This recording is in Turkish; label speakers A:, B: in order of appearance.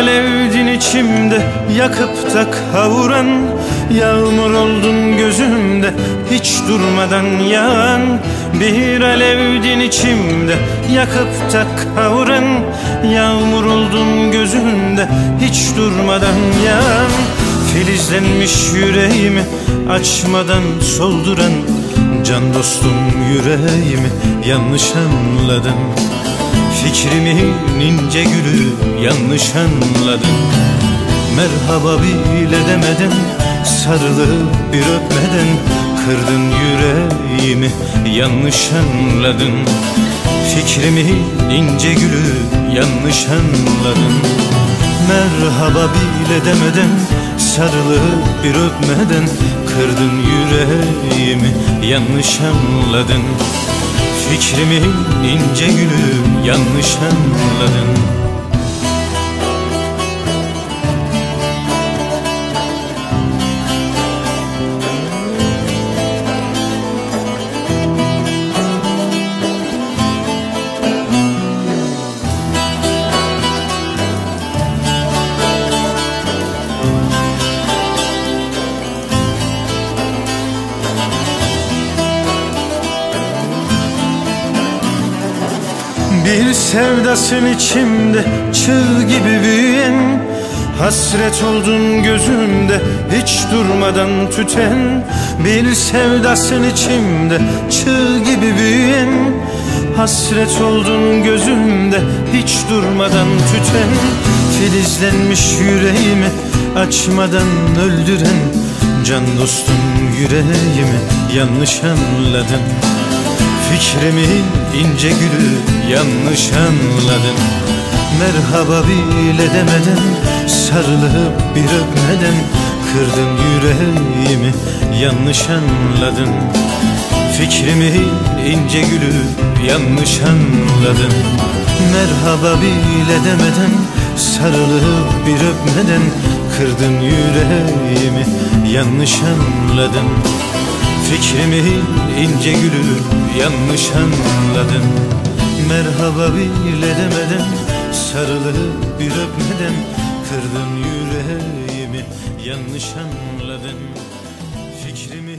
A: alevdin içimde yakıp da kavuran Yağmur oldun gözümde hiç durmadan yağan. Bir alevdin içimde yakıp da kavuran Yağmur oldun gözümde hiç durmadan yağan. Filizlenmiş yüreğimi açmadan solduran Can dostum yüreğimi yanlış anladın Fikrimin ince gülü yanlış anladın. Merhaba bile demeden sarılıp bir öpmeden Kırdın yüreğimi yanlış anladın. Fikrimin ince gülü yanlış anladın. Merhaba bile demeden sarılıp bir öpmeden Kırdın yüreğimi yanlış anladın Fikrimin ince gülü yanlış anladın Bir sevdasın içimde çığ gibi büyüyen. Hasret oldun gözümde hiç durmadan tüten. Bir sevdasın içimde çığ gibi büyüyen. Hasret oldun gözümde hiç durmadan tüten. Filizlenmiş yüreğimi açmadan öldüren. Can dostum yüreğimi yanlış anladın Fikrimin ince gülü yanlış anladın Merhaba bile demeden sarılıp bir öpmeden Kırdın yüreğimi yanlış anladın Fikrimin ince gülü yanlış anladın Merhaba bile demeden sarılıp bir öpmeden Kırdın yüreğimi yanlış anladın Fikrimin ince gülü yanlış anladın. Merhaba bile demeden sarılıp bir öpmeden Kırdın yüreğimi yanlış anladın. Fikrimi